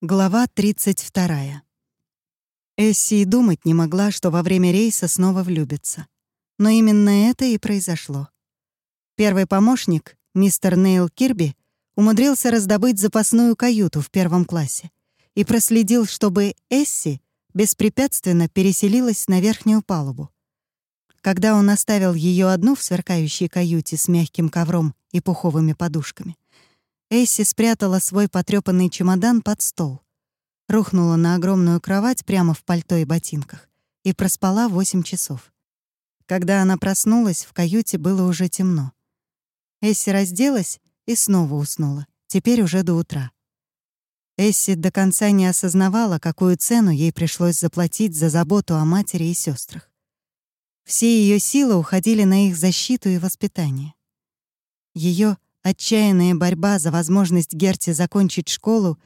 Глава 32. Эсси и думать не могла, что во время рейса снова влюбится. Но именно это и произошло. Первый помощник, мистер Нейл Кирби, умудрился раздобыть запасную каюту в первом классе и проследил, чтобы Эсси беспрепятственно переселилась на верхнюю палубу. Когда он оставил ее одну в сверкающей каюте с мягким ковром и пуховыми подушками — Эсси спрятала свой потрёпанный чемодан под стол, рухнула на огромную кровать прямо в пальто и ботинках и проспала 8 часов. Когда она проснулась, в каюте было уже темно. Эсси разделась и снова уснула, теперь уже до утра. Эсси до конца не осознавала, какую цену ей пришлось заплатить за заботу о матери и сестрах. Все ее силы уходили на их защиту и воспитание. Ее Отчаянная борьба за возможность Герти закончить школу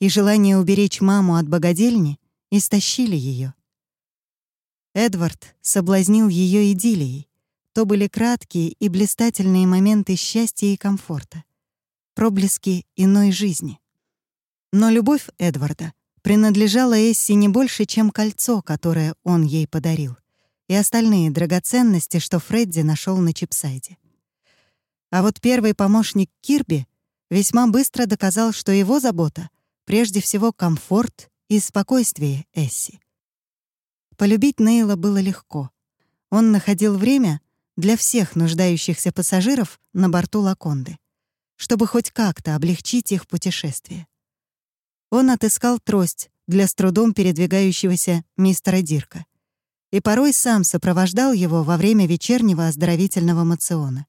и желание уберечь маму от богадельни истощили ее. Эдвард соблазнил ее идиллией. То были краткие и блистательные моменты счастья и комфорта, проблески иной жизни. Но любовь Эдварда принадлежала Эсси не больше, чем кольцо, которое он ей подарил, и остальные драгоценности, что Фредди нашел на чипсайде. А вот первый помощник Кирби весьма быстро доказал, что его забота — прежде всего комфорт и спокойствие Эсси. Полюбить Нейла было легко. Он находил время для всех нуждающихся пассажиров на борту Лаконды, чтобы хоть как-то облегчить их путешествие. Он отыскал трость для с трудом передвигающегося мистера Дирка и порой сам сопровождал его во время вечернего оздоровительного мациона.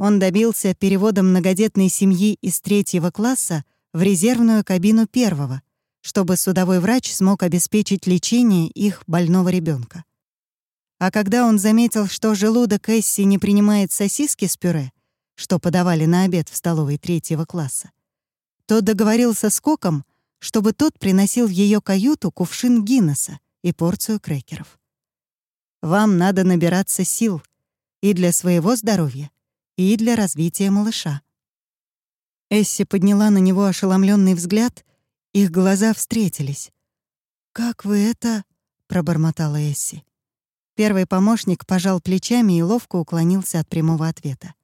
Он добился перевода многодетной семьи из третьего класса в резервную кабину первого, чтобы судовой врач смог обеспечить лечение их больного ребенка. А когда он заметил, что желудок Эсси не принимает сосиски с пюре, что подавали на обед в столовой третьего класса, то договорился с Коком, чтобы тот приносил в ее каюту кувшин Гиннесса и порцию крекеров. «Вам надо набираться сил и для своего здоровья, и для развития малыша. Эсси подняла на него ошеломленный взгляд, их глаза встретились. «Как вы это...» — пробормотала Эсси. Первый помощник пожал плечами и ловко уклонился от прямого ответа.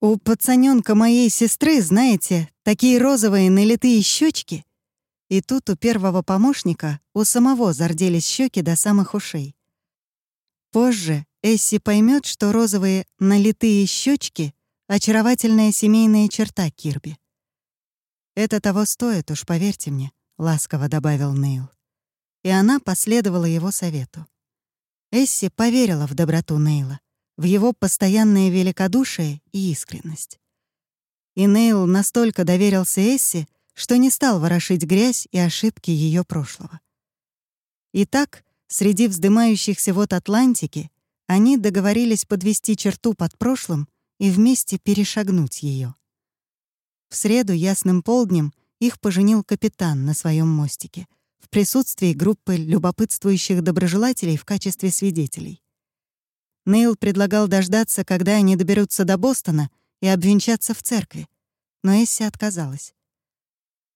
«У пацанёнка моей сестры, знаете, такие розовые налитые щечки. И тут у первого помощника у самого зарделись щеки до самых ушей. Позже Эсси поймет, что розовые налитые щечки — очаровательная семейная черта Кирби. «Это того стоит, уж поверьте мне», — ласково добавил Нейл. И она последовала его совету. Эсси поверила в доброту Нейла, в его постоянное великодушие и искренность. И Нейл настолько доверился Эсси, что не стал ворошить грязь и ошибки ее прошлого. Итак, среди вздымающихся вод Атлантики они договорились подвести черту под прошлым и вместе перешагнуть ее. В среду ясным полднем их поженил капитан на своем мостике в присутствии группы любопытствующих доброжелателей в качестве свидетелей. Нейл предлагал дождаться, когда они доберутся до Бостона и обвенчаться в церкви, но Эсси отказалась.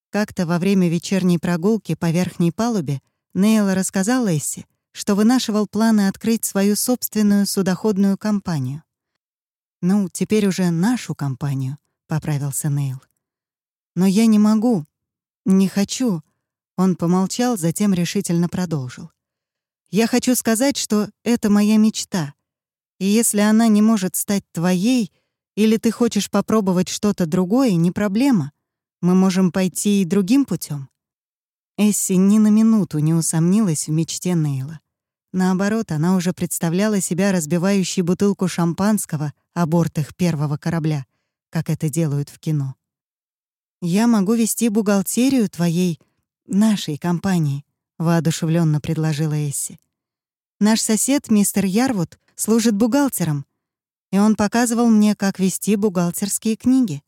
Как-то во время вечерней прогулки по верхней палубе Нейл рассказал Эсси, что вынашивал планы открыть свою собственную судоходную компанию. «Ну, теперь уже нашу компанию», — поправился Нейл. «Но я не могу, не хочу». Он помолчал, затем решительно продолжил. «Я хочу сказать, что это моя мечта. И если она не может стать твоей, или ты хочешь попробовать что-то другое, не проблема. Мы можем пойти и другим путем. Эсси ни на минуту не усомнилась в мечте Нейла. Наоборот, она уже представляла себя разбивающей бутылку шампанского о бортах первого корабля, как это делают в кино. «Я могу вести бухгалтерию твоей, нашей компании», — воодушевленно предложила Эсси. «Наш сосед, мистер Ярвуд, служит бухгалтером, и он показывал мне, как вести бухгалтерские книги».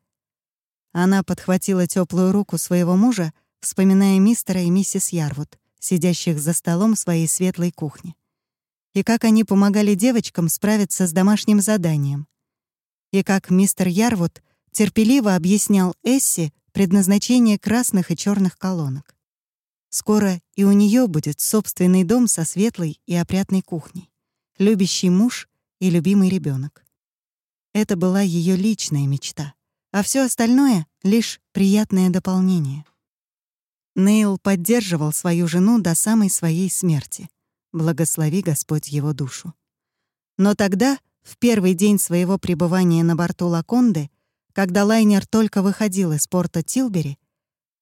Она подхватила теплую руку своего мужа, вспоминая мистера и миссис Ярвуд, сидящих за столом своей светлой кухни. И как они помогали девочкам справиться с домашним заданием. И как мистер Ярвуд терпеливо объяснял Эсси предназначение красных и черных колонок. Скоро и у нее будет собственный дом со светлой и опрятной кухней, любящий муж и любимый ребенок. Это была ее личная мечта, а все остальное — лишь приятное дополнение. Нейл поддерживал свою жену до самой своей смерти. Благослови Господь его душу. Но тогда, в первый день своего пребывания на борту Лаконды, когда лайнер только выходил из порта Тилбери,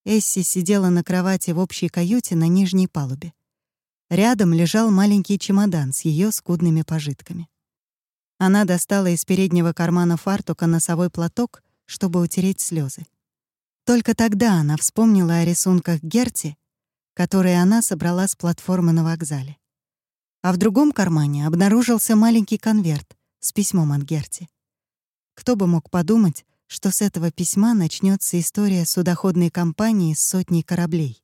Эсси сидела на кровати в общей каюте на нижней палубе. Рядом лежал маленький чемодан с ее скудными пожитками. Она достала из переднего кармана фартука носовой платок, чтобы утереть слезы. Только тогда она вспомнила о рисунках Герти, которые она собрала с платформы на вокзале. А в другом кармане обнаружился маленький конверт с письмом от Герти. Кто бы мог подумать, что с этого письма начнется история судоходной компании с сотней кораблей.